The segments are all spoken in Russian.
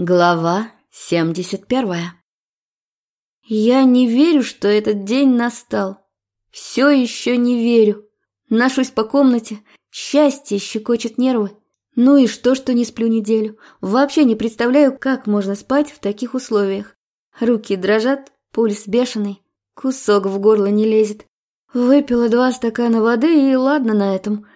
Глава 71 Я не верю, что этот день настал. Все еще не верю. Ношусь по комнате, счастье щекочет нервы. Ну и что, что не сплю неделю? Вообще не представляю, как можно спать в таких условиях. Руки дрожат, пульс бешеный, кусок в горло не лезет. Выпила два стакана воды и ладно на этом.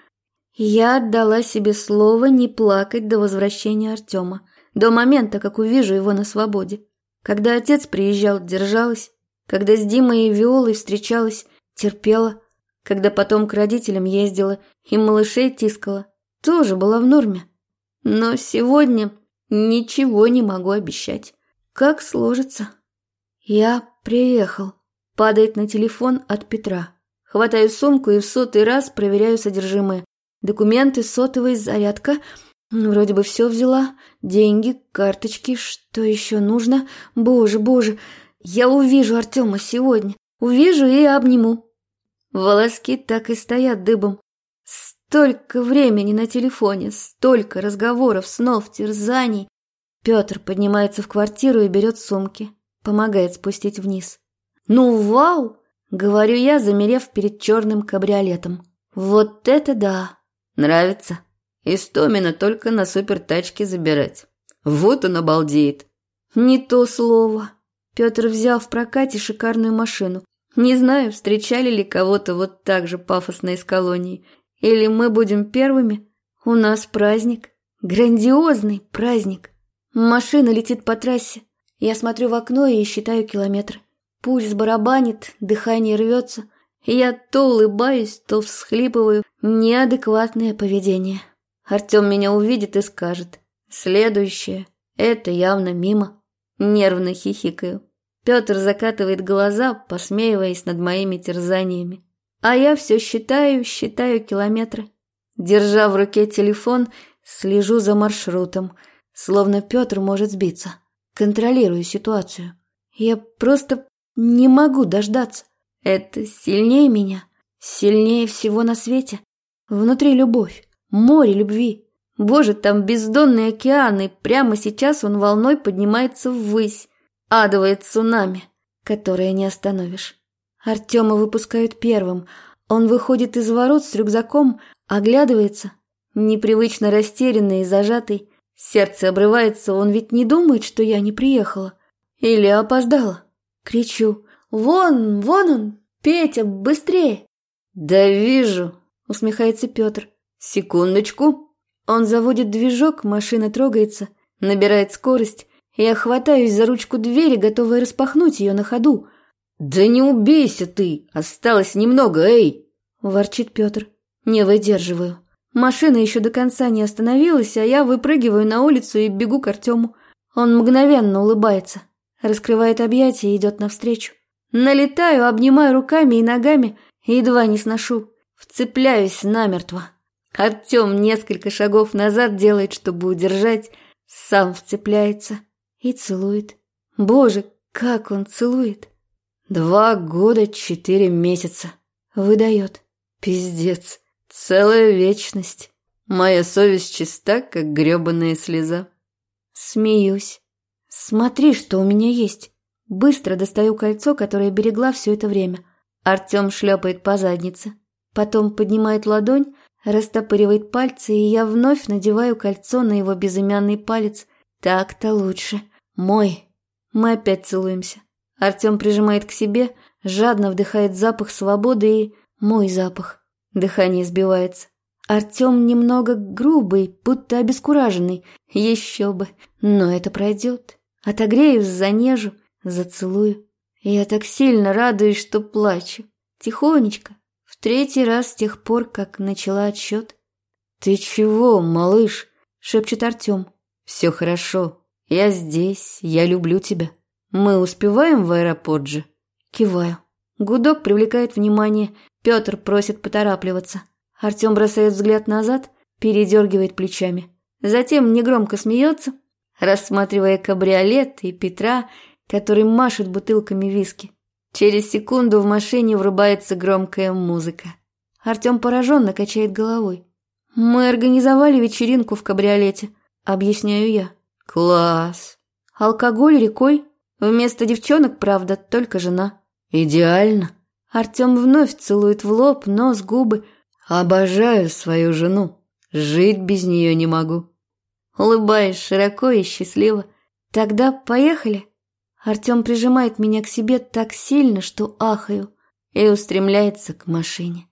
Я отдала себе слово не плакать до возвращения Артема до момента, как увижу его на свободе. Когда отец приезжал, держалась. Когда с Димой и Виолой встречалась, терпела. Когда потом к родителям ездила и малышей тискала, тоже была в норме. Но сегодня ничего не могу обещать. Как сложится? Я приехал. Падает на телефон от Петра. Хватаю сумку и в сотый раз проверяю содержимое. Документы, сотовый, зарядка – вроде бы все взяла. Деньги, карточки, что еще нужно? Боже, боже, я увижу Артема сегодня. Увижу и обниму. Волоски так и стоят дыбом. Столько времени на телефоне, столько разговоров, снов, терзаний. Петр поднимается в квартиру и берет сумки. Помогает спустить вниз. «Ну, вау!» — говорю я, замерев перед черным кабриолетом. «Вот это да! Нравится?» Истомина только на супертачке забирать. Вот он обалдеет. Не то слово. Петр взял в прокате шикарную машину. Не знаю, встречали ли кого-то вот так же пафосно из колонии. Или мы будем первыми. У нас праздник. Грандиозный праздник. Машина летит по трассе. Я смотрю в окно и считаю километры. Пульс барабанит, дыхание рвется. Я то улыбаюсь, то всхлипываю. Неадекватное поведение. Артем меня увидит и скажет. Следующее. Это явно мимо. Нервно хихикаю. Петр закатывает глаза, посмеиваясь над моими терзаниями. А я все считаю, считаю километры. Держа в руке телефон, слежу за маршрутом, словно Петр может сбиться. Контролирую ситуацию. Я просто не могу дождаться. Это сильнее меня, сильнее всего на свете. Внутри любовь. Море любви. Боже, там бездонный океан, и прямо сейчас он волной поднимается ввысь. Адовое цунами, которое не остановишь. Артема выпускают первым. Он выходит из ворот с рюкзаком, оглядывается, непривычно растерянный и зажатый. Сердце обрывается, он ведь не думает, что я не приехала. Или опоздала. Кричу. «Вон, вон он! Петя, быстрее!» «Да вижу!» — усмехается Петр. «Секундочку». Он заводит движок, машина трогается, набирает скорость. Я хватаюсь за ручку двери, готовая распахнуть ее на ходу. «Да не убейся ты! Осталось немного, эй!» – ворчит Петр. Не выдерживаю. Машина еще до конца не остановилась, а я выпрыгиваю на улицу и бегу к Артему. Он мгновенно улыбается, раскрывает объятия и идет навстречу. Налетаю, обнимаю руками и ногами, едва не сношу. Вцепляюсь намертво. Артем несколько шагов назад делает, чтобы удержать, сам вцепляется и целует. Боже, как он целует! Два года четыре месяца. Выдает. Пиздец. Целая вечность. Моя совесть чиста, как гребаная слеза. Смеюсь. Смотри, что у меня есть. Быстро достаю кольцо, которое берегла все это время. Артем шлепает по заднице. Потом поднимает ладонь, Растопыривает пальцы, и я вновь надеваю кольцо на его безымянный палец. Так-то лучше. Мой. Мы опять целуемся. Артем прижимает к себе, жадно вдыхает запах свободы и мой запах. Дыхание сбивается. Артем немного грубый, будто обескураженный. Еще бы. Но это пройдет. Отогрею, занежу, зацелую. Я так сильно радуюсь, что плачу. Тихонечко, Третий раз с тех пор, как начала отсчет. «Ты чего, малыш?» — шепчет Артем. «Все хорошо. Я здесь. Я люблю тебя. Мы успеваем в аэропорт же?» Киваю. Гудок привлекает внимание. Петр просит поторапливаться. Артем бросает взгляд назад, передергивает плечами. Затем негромко смеется, рассматривая кабриолет и Петра, который машет бутылками виски. Через секунду в машине врубается громкая музыка. Артем пораженно качает головой. «Мы организовали вечеринку в кабриолете», — объясняю я. Класс. Алкоголь рекой. Вместо девчонок, правда, только жена. Идеально. Артем вновь целует в лоб, нос, губы. Обожаю свою жену. Жить без нее не могу. Улыбаясь широко и счастливо. Тогда поехали. Артем прижимает меня к себе так сильно, что ахаю, и устремляется к машине.